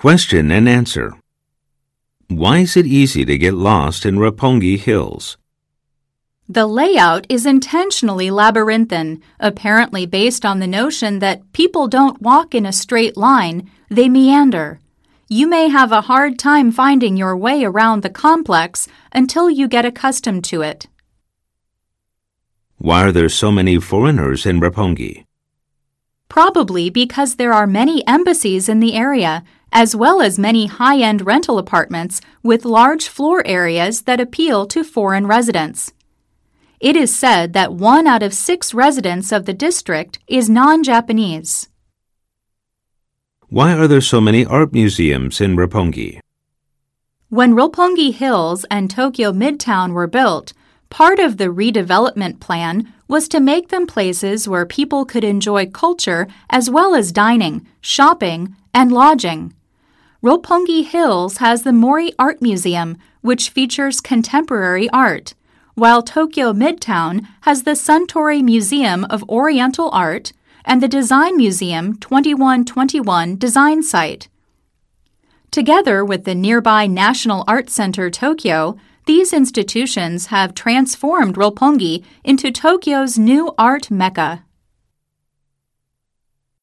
Question and answer. Why is it easy to get lost in Roppongi Hills? The layout is intentionally labyrinthine, apparently based on the notion that people don't walk in a straight line, they meander. You may have a hard time finding your way around the complex until you get accustomed to it. Why are there so many foreigners in Roppongi? Probably because there are many embassies in the area, as well as many high end rental apartments with large floor areas that appeal to foreign residents. It is said that one out of six residents of the district is non Japanese. Why are there so many art museums in Roppongi? When Roppongi Hills and Tokyo Midtown were built, part of the redevelopment plan was to make them places where people could enjoy culture as well as dining, shopping, and lodging. Roppongi Hills has the Mori Art Museum, which features contemporary art, while Tokyo Midtown has the Suntory Museum of Oriental Art and the Design Museum 2121 Design Sight. Together with the nearby National Art Center Tokyo, these institutions have transformed Roppongi into Tokyo's new art mecca.